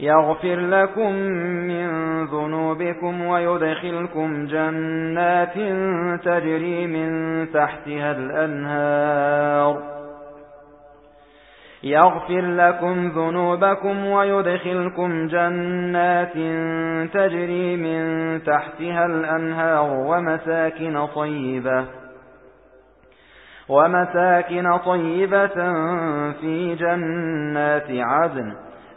يغفر لكم من ذنوبكم ويدخلكم جنات تجري من تحتها الأنهار. يغفر لكم ذنوبكم ويدخلكم جنات تجري من تحتها الأنهار ومساكن طيبة ومساكن طيبة في جنات عدن.